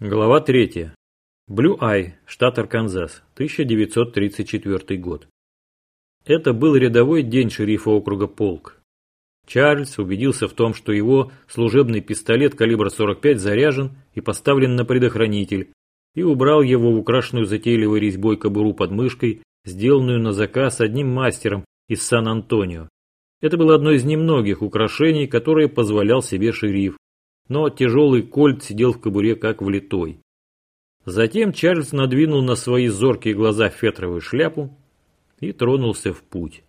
Глава 3. Блю-Ай, штат Арканзас, 1934 год. Это был рядовой день шерифа округа Полк. Чарльз убедился в том, что его служебный пистолет калибра 45 заряжен и поставлен на предохранитель, и убрал его в украшенную затейливой резьбой кобуру под мышкой, сделанную на заказ одним мастером из Сан-Антонио. Это было одно из немногих украшений, которые позволял себе шериф, но тяжелый кольт сидел в кобуре как влитой. Затем Чарльз надвинул на свои зоркие глаза фетровую шляпу и тронулся в путь.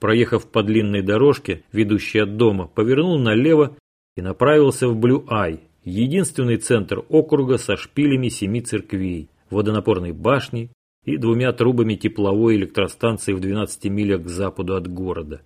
Проехав по длинной дорожке, ведущей от дома, повернул налево и направился в Блю-Ай, единственный центр округа со шпилями семи церквей, водонапорной башней и двумя трубами тепловой электростанции в 12 милях к западу от города.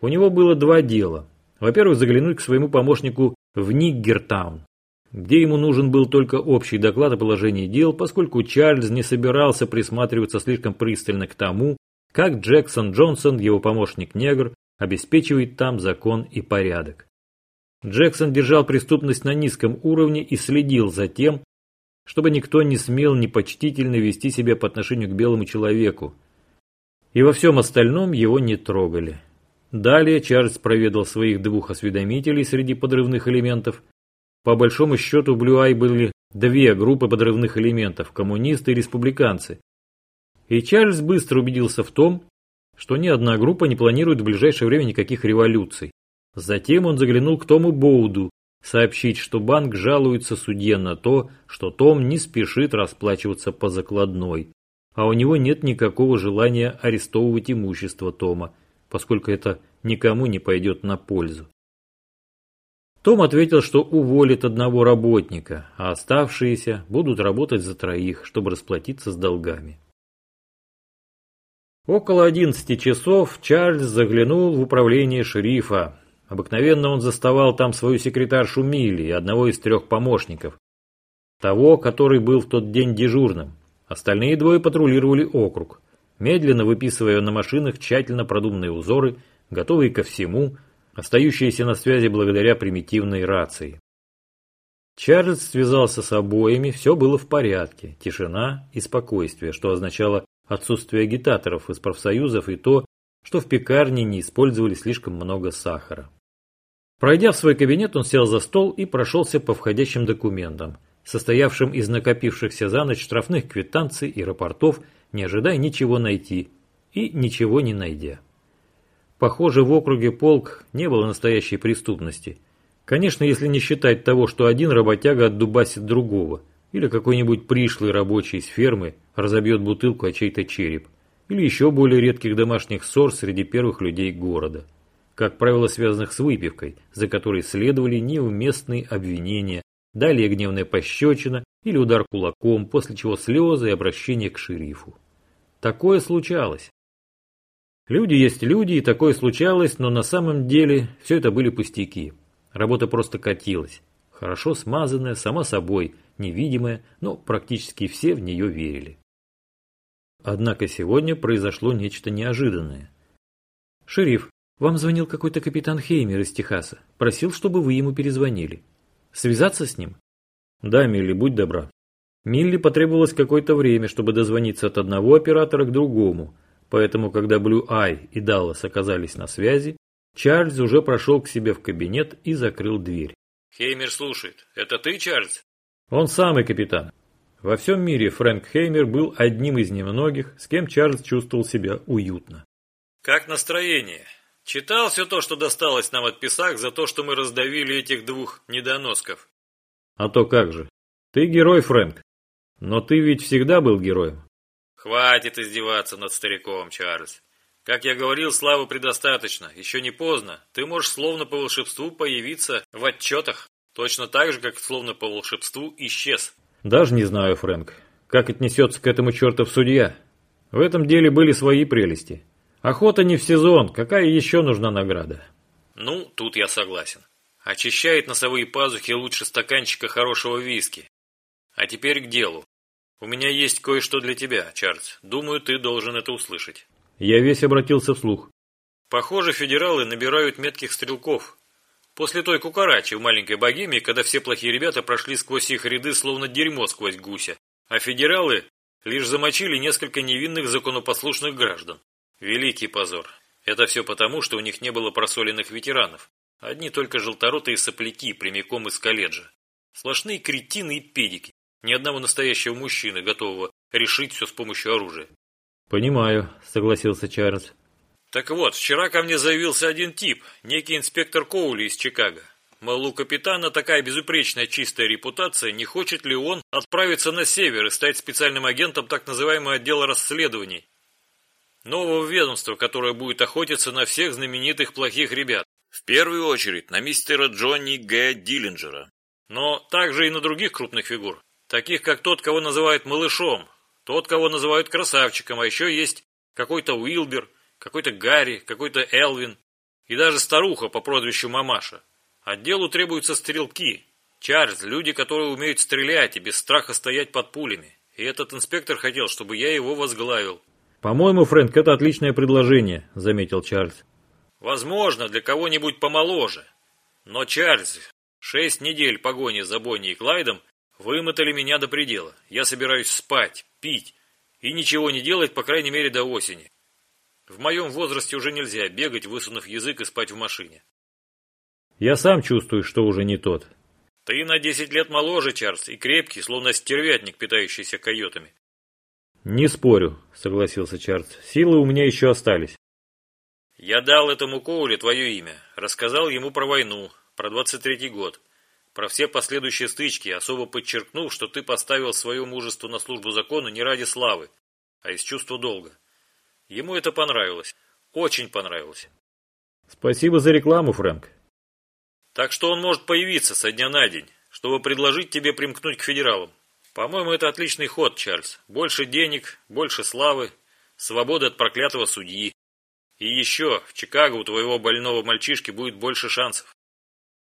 У него было два дела. Во-первых, заглянуть к своему помощнику в Ниггертаун, где ему нужен был только общий доклад о положении дел, поскольку Чарльз не собирался присматриваться слишком пристально к тому, как Джексон Джонсон, его помощник-негр, обеспечивает там закон и порядок. Джексон держал преступность на низком уровне и следил за тем, чтобы никто не смел непочтительно вести себя по отношению к белому человеку. И во всем остальном его не трогали. Далее Чарльз проведал своих двух осведомителей среди подрывных элементов. По большому счету в Блюай были две группы подрывных элементов – коммунисты и республиканцы. И Чарльз быстро убедился в том, что ни одна группа не планирует в ближайшее время никаких революций. Затем он заглянул к Тому Боуду, сообщить, что банк жалуется судье на то, что Том не спешит расплачиваться по закладной, а у него нет никакого желания арестовывать имущество Тома, поскольку это никому не пойдет на пользу. Том ответил, что уволит одного работника, а оставшиеся будут работать за троих, чтобы расплатиться с долгами. Около 11 часов Чарльз заглянул в управление шерифа. Обыкновенно он заставал там свою секретаршу Милли и одного из трех помощников. Того, который был в тот день дежурным. Остальные двое патрулировали округ медленно выписывая на машинах тщательно продуманные узоры, готовые ко всему, остающиеся на связи благодаря примитивной рации. Чарльз связался с обоими, все было в порядке, тишина и спокойствие, что означало отсутствие агитаторов из профсоюзов и то, что в пекарне не использовали слишком много сахара. Пройдя в свой кабинет, он сел за стол и прошелся по входящим документам, состоявшим из накопившихся за ночь штрафных квитанций и рапортов не ожидая ничего найти и ничего не найдя. Похоже, в округе полк не было настоящей преступности. Конечно, если не считать того, что один работяга отдубасит другого, или какой-нибудь пришлый рабочий из фермы разобьет бутылку о чей-то череп, или еще более редких домашних ссор среди первых людей города, как правило, связанных с выпивкой, за которой следовали неуместные обвинения, далее гневная пощечина или удар кулаком, после чего слезы и обращение к шерифу. Такое случалось. Люди есть люди, и такое случалось, но на самом деле все это были пустяки. Работа просто катилась. Хорошо смазанная, сама собой, невидимая, но практически все в нее верили. Однако сегодня произошло нечто неожиданное. «Шериф, вам звонил какой-то капитан Хеймер из Техаса. Просил, чтобы вы ему перезвонили. Связаться с ним?» «Да, Милли, будь добра. Милли потребовалось какое-то время, чтобы дозвониться от одного оператора к другому, поэтому когда Blue Eye и Даллас оказались на связи, Чарльз уже прошел к себе в кабинет и закрыл дверь. «Хеймер слушает. Это ты, Чарльз?» «Он самый капитан». Во всем мире Фрэнк Хеймер был одним из немногих, с кем Чарльз чувствовал себя уютно. «Как настроение? Читал все то, что досталось нам от Писак за то, что мы раздавили этих двух недоносков?» «А то как же. Ты герой, Фрэнк. Но ты ведь всегда был героем. Хватит издеваться над стариком, Чарльз. Как я говорил, славы предостаточно. Еще не поздно. Ты можешь словно по волшебству появиться в отчетах. Точно так же, как словно по волшебству исчез. Даже не знаю, Фрэнк, как отнесется к этому чертов судья. В этом деле были свои прелести. Охота не в сезон, какая еще нужна награда? Ну, тут я согласен. Очищает носовые пазухи лучше стаканчика хорошего виски. А теперь к делу. «У меня есть кое-что для тебя, Чарльз. Думаю, ты должен это услышать». Я весь обратился вслух. «Похоже, федералы набирают метких стрелков. После той кукарачи в маленькой богемии, когда все плохие ребята прошли сквозь их ряды, словно дерьмо сквозь гуся, а федералы лишь замочили несколько невинных законопослушных граждан. Великий позор. Это все потому, что у них не было просоленных ветеранов. Одни только желторотые сопляки прямиком из колледжа. Сплошные кретины и педики. Ни одного настоящего мужчины, готового решить все с помощью оружия. «Понимаю», — согласился Чарльз. Так вот, вчера ко мне заявился один тип, некий инспектор Коули из Чикаго. Мол, у капитана такая безупречная чистая репутация, не хочет ли он отправиться на север и стать специальным агентом так называемого отдела расследований. Нового ведомства, которое будет охотиться на всех знаменитых плохих ребят. В первую очередь на мистера Джонни Г. Диллинджера. Но также и на других крупных фигур. Таких, как тот, кого называют малышом, тот, кого называют красавчиком, а еще есть какой-то Уилбер – какой-то Гарри, какой-то Элвин и даже старуха по прозвищу Мамаша. Отделу требуются стрелки. Чарльз, люди, которые умеют стрелять и без страха стоять под пулями. И этот инспектор хотел, чтобы я его возглавил. «По-моему, Фрэнк, это отличное предложение», — заметил Чарльз. «Возможно, для кого-нибудь помоложе. Но, Чарльз, шесть недель погони за Бонни и Клайдом вымотали меня до предела. Я собираюсь спать, пить и ничего не делать, по крайней мере, до осени. В моем возрасте уже нельзя бегать, высунув язык и спать в машине. Я сам чувствую, что уже не тот. Ты на десять лет моложе, Чарльз, и крепкий, словно стервятник, питающийся койотами. Не спорю, согласился Чарльз. Силы у меня еще остались. Я дал этому Коуле твое имя, рассказал ему про войну, про 23-й год, про все последующие стычки, особо подчеркнув, что ты поставил свое мужество на службу закону не ради славы, а из чувства долга. Ему это понравилось. Очень понравилось. Спасибо за рекламу, Фрэнк. Так что он может появиться со дня на день, чтобы предложить тебе примкнуть к федералам. По-моему, это отличный ход, Чарльз. Больше денег, больше славы, свобода от проклятого судьи. И еще, в Чикаго у твоего больного мальчишки будет больше шансов.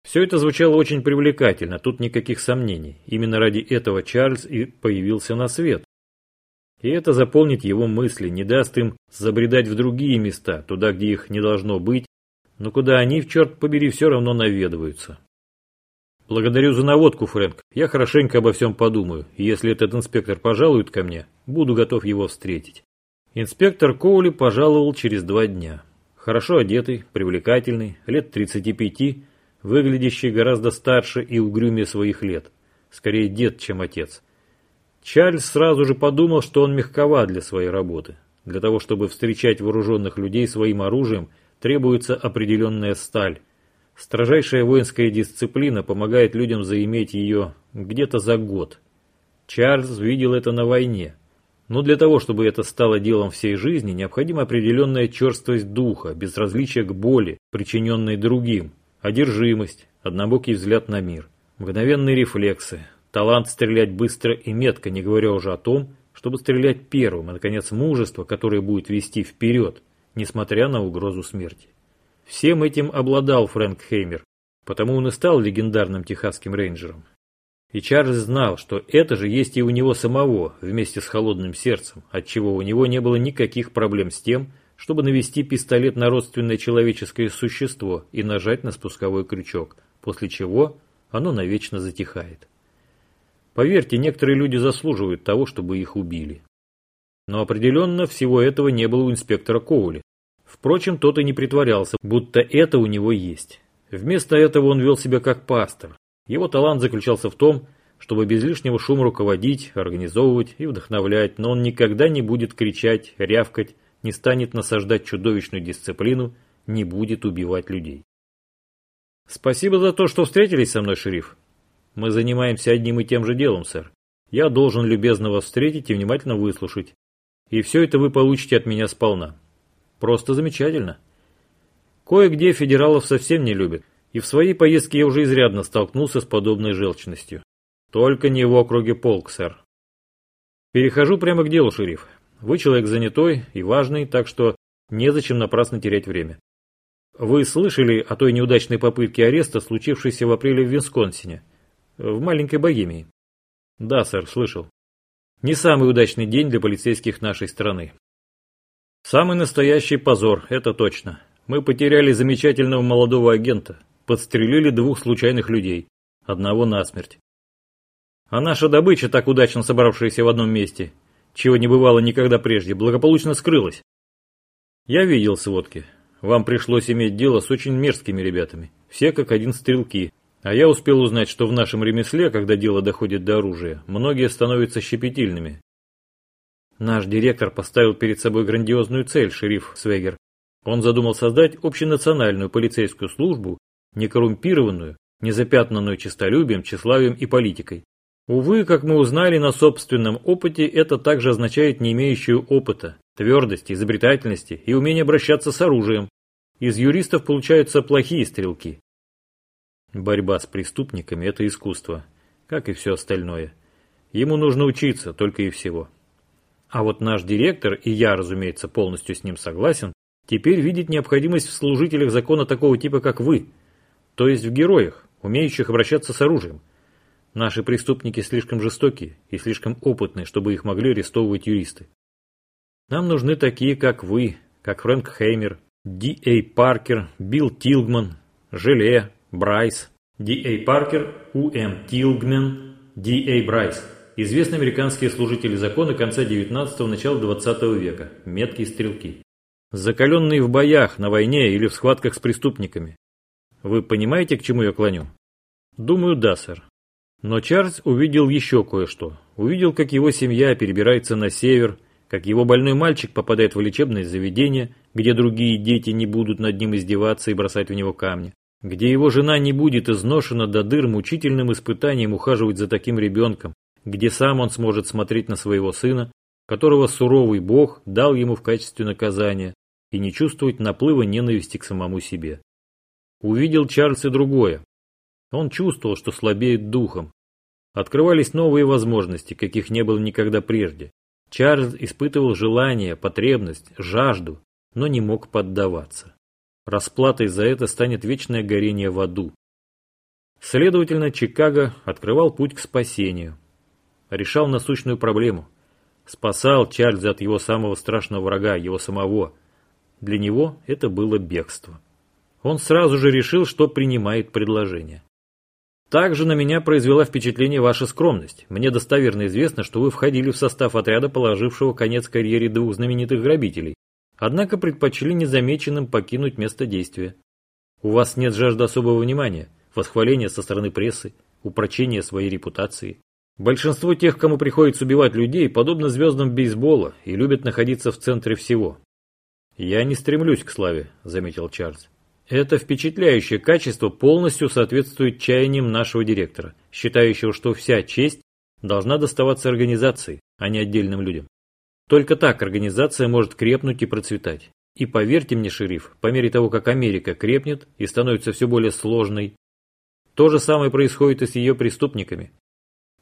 Все это звучало очень привлекательно, тут никаких сомнений. Именно ради этого Чарльз и появился на свет. И это заполнит его мысли, не даст им забредать в другие места, туда, где их не должно быть, но куда они, в черт побери, все равно наведываются. Благодарю за наводку, Фрэнк. Я хорошенько обо всем подумаю, и если этот инспектор пожалует ко мне, буду готов его встретить. Инспектор Коули пожаловал через два дня. Хорошо одетый, привлекательный, лет 35, выглядящий гораздо старше и угрюмее своих лет. Скорее дед, чем отец. Чарльз сразу же подумал, что он мягковат для своей работы. Для того, чтобы встречать вооруженных людей своим оружием, требуется определенная сталь. Строжайшая воинская дисциплина помогает людям заиметь ее где-то за год. Чарльз видел это на войне. Но для того, чтобы это стало делом всей жизни, необходима определенная черствость духа, безразличие к боли, причиненной другим, одержимость, однобокий взгляд на мир, мгновенные рефлексы, Талант стрелять быстро и метко, не говоря уже о том, чтобы стрелять первым, и, наконец, мужество, которое будет вести вперед, несмотря на угрозу смерти. Всем этим обладал Фрэнк Хеймер, потому он и стал легендарным техасским рейнджером. И Чарльз знал, что это же есть и у него самого, вместе с холодным сердцем, отчего у него не было никаких проблем с тем, чтобы навести пистолет на родственное человеческое существо и нажать на спусковой крючок, после чего оно навечно затихает. Поверьте, некоторые люди заслуживают того, чтобы их убили. Но определенно всего этого не было у инспектора Коули. Впрочем, тот и не притворялся, будто это у него есть. Вместо этого он вел себя как пастор. Его талант заключался в том, чтобы без лишнего шума руководить, организовывать и вдохновлять, но он никогда не будет кричать, рявкать, не станет насаждать чудовищную дисциплину, не будет убивать людей. «Спасибо за то, что встретились со мной, шериф», мы занимаемся одним и тем же делом, сэр. Я должен любезно вас встретить и внимательно выслушать. И все это вы получите от меня сполна. Просто замечательно. Кое-где федералов совсем не любят. И в своей поездке я уже изрядно столкнулся с подобной желчностью. Только не в округе полк, сэр. Перехожу прямо к делу, шериф. Вы человек занятой и важный, так что незачем напрасно терять время. Вы слышали о той неудачной попытке ареста, случившейся в апреле в Висконсине? В маленькой Богемии. Да, сэр, слышал. Не самый удачный день для полицейских нашей страны. Самый настоящий позор, это точно. Мы потеряли замечательного молодого агента. Подстрелили двух случайных людей, одного насмерть. А наша добыча, так удачно собравшаяся в одном месте, чего не бывало никогда прежде, благополучно скрылась. Я видел сводки. Вам пришлось иметь дело с очень мерзкими ребятами. Все как один стрелки. А я успел узнать, что в нашем ремесле, когда дело доходит до оружия, многие становятся щепетильными. Наш директор поставил перед собой грандиозную цель, шериф Свегер. Он задумал создать общенациональную полицейскую службу, некоррумпированную, незапятнанную честолюбием, тщеславием и политикой. Увы, как мы узнали на собственном опыте, это также означает не имеющую опыта, твердости, изобретательности и умение обращаться с оружием. Из юристов получаются плохие стрелки. Борьба с преступниками – это искусство, как и все остальное. Ему нужно учиться, только и всего. А вот наш директор, и я, разумеется, полностью с ним согласен, теперь видит необходимость в служителях закона такого типа, как вы, то есть в героях, умеющих обращаться с оружием – Наши преступники слишком жестокие и слишком опытные, чтобы их могли арестовывать юристы. Нам нужны такие, как вы, как Фрэнк Хеймер, Эй Паркер, Билл Тилгман, Желе, Брайс. Эй Паркер, У М Тилгман, Эй Брайс. Известные американские служители закона конца 19-го, начала 20 века. Меткие стрелки. Закаленные в боях, на войне или в схватках с преступниками. Вы понимаете, к чему я клоню? Думаю, да, сэр. Но Чарльз увидел еще кое-что. Увидел, как его семья перебирается на север, как его больной мальчик попадает в лечебное заведение, где другие дети не будут над ним издеваться и бросать в него камни, где его жена не будет изношена до дыр мучительным испытанием ухаживать за таким ребенком, где сам он сможет смотреть на своего сына, которого суровый Бог дал ему в качестве наказания, и не чувствовать наплыва ненависти к самому себе. Увидел Чарльз и другое. Он чувствовал, что слабеет духом. Открывались новые возможности, каких не было никогда прежде. Чарльз испытывал желание, потребность, жажду, но не мог поддаваться. Расплатой за это станет вечное горение в аду. Следовательно, Чикаго открывал путь к спасению. Решал насущную проблему. Спасал Чарльза от его самого страшного врага, его самого. Для него это было бегство. Он сразу же решил, что принимает предложение. Также на меня произвела впечатление ваша скромность. Мне достоверно известно, что вы входили в состав отряда, положившего конец карьере двух знаменитых грабителей. Однако предпочли незамеченным покинуть место действия. У вас нет жажды особого внимания, восхваления со стороны прессы, упрочения своей репутации. Большинство тех, кому приходится убивать людей, подобно звездам бейсбола и любят находиться в центре всего. «Я не стремлюсь к славе», — заметил Чарльз. Это впечатляющее качество полностью соответствует чаяниям нашего директора, считающего, что вся честь должна доставаться организации, а не отдельным людям. Только так организация может крепнуть и процветать. И поверьте мне, шериф, по мере того, как Америка крепнет и становится все более сложной, то же самое происходит и с ее преступниками.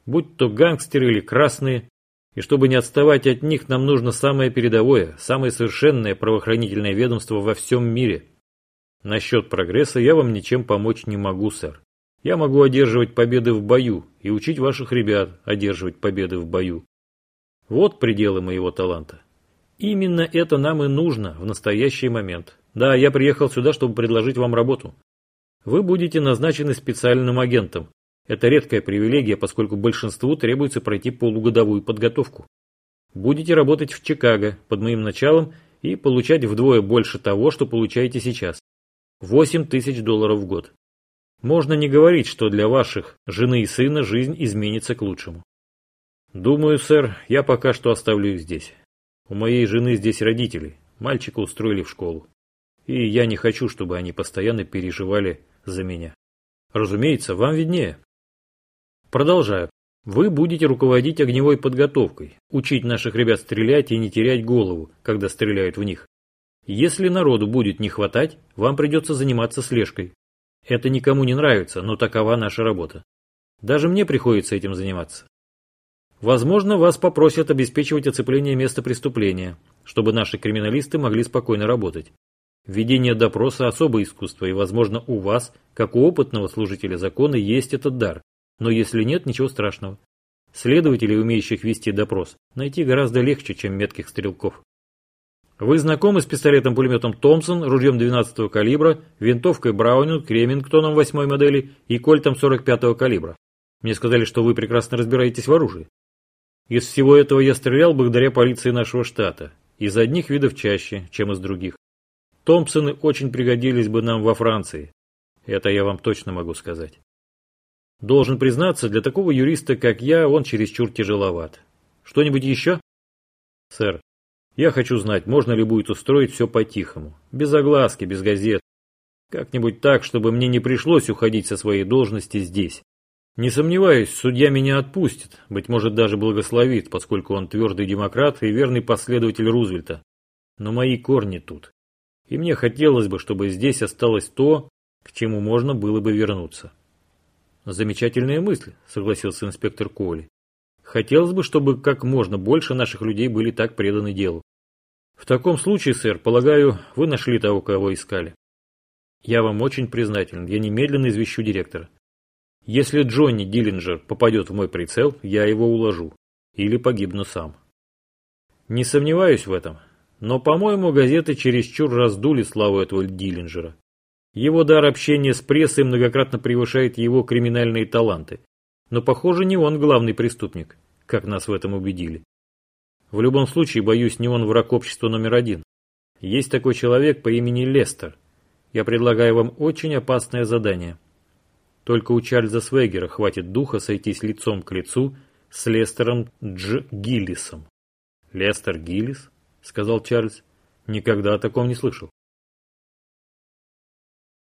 Будь то гангстеры или красные, и чтобы не отставать от них, нам нужно самое передовое, самое совершенное правоохранительное ведомство во всем мире – Насчет прогресса я вам ничем помочь не могу, сэр. Я могу одерживать победы в бою и учить ваших ребят одерживать победы в бою. Вот пределы моего таланта. Именно это нам и нужно в настоящий момент. Да, я приехал сюда, чтобы предложить вам работу. Вы будете назначены специальным агентом. Это редкая привилегия, поскольку большинству требуется пройти полугодовую подготовку. Будете работать в Чикаго под моим началом и получать вдвое больше того, что получаете сейчас. 8 тысяч долларов в год. Можно не говорить, что для ваших жены и сына жизнь изменится к лучшему. Думаю, сэр, я пока что оставлю их здесь. У моей жены здесь родители, мальчика устроили в школу. И я не хочу, чтобы они постоянно переживали за меня. Разумеется, вам виднее. Продолжаю. Вы будете руководить огневой подготовкой, учить наших ребят стрелять и не терять голову, когда стреляют в них. Если народу будет не хватать, вам придется заниматься слежкой. Это никому не нравится, но такова наша работа. Даже мне приходится этим заниматься. Возможно, вас попросят обеспечивать оцепление места преступления, чтобы наши криминалисты могли спокойно работать. Ведение допроса – особое искусство, и, возможно, у вас, как у опытного служителя закона, есть этот дар. Но если нет, ничего страшного. Следователей, умеющих вести допрос, найти гораздо легче, чем метких стрелков. Вы знакомы с пистолетом-пулеметом Томпсон, ружьем 12-го калибра, винтовкой Браунинг, Ремингтоном 8 модели и кольтом 45-го калибра. Мне сказали, что вы прекрасно разбираетесь в оружии. Из всего этого я стрелял благодаря полиции нашего штата. Из одних видов чаще, чем из других. Томпсоны очень пригодились бы нам во Франции. Это я вам точно могу сказать. Должен признаться, для такого юриста, как я, он чересчур тяжеловат. Что-нибудь еще? Сэр, я хочу знать, можно ли будет устроить все по-тихому. Без огласки, без газет. Как-нибудь так, чтобы мне не пришлось уходить со своей должности здесь. Не сомневаюсь, судья меня отпустит, быть может даже благословит, поскольку он твердый демократ и верный последователь Рузвельта. Но мои корни тут. И мне хотелось бы, чтобы здесь осталось то, к чему можно было бы вернуться. Замечательная мысль, согласился инспектор Коли. Хотелось бы, чтобы как можно больше наших людей были так преданы делу. В таком случае, сэр, полагаю, вы нашли того, кого искали. Я вам очень признателен. Я немедленно извещу директора. Если Джонни Диллинджер попадет в мой прицел, я его уложу. Или погибну сам. Не сомневаюсь в этом. Но, по-моему, газеты чересчур раздули славу этого Диллинджера. Его дар общения с прессой многократно превышает его криминальные таланты. Но, похоже, не он главный преступник, как нас в этом убедили. В любом случае, боюсь, не он враг общества номер один. Есть такой человек по имени Лестер. Я предлагаю вам очень опасное задание. Только у Чарльза Свегера хватит духа сойтись лицом к лицу с Лестером Дж. Гиллисом. «Лестер Гиллис?» – сказал Чарльз. «Никогда о таком не слышал».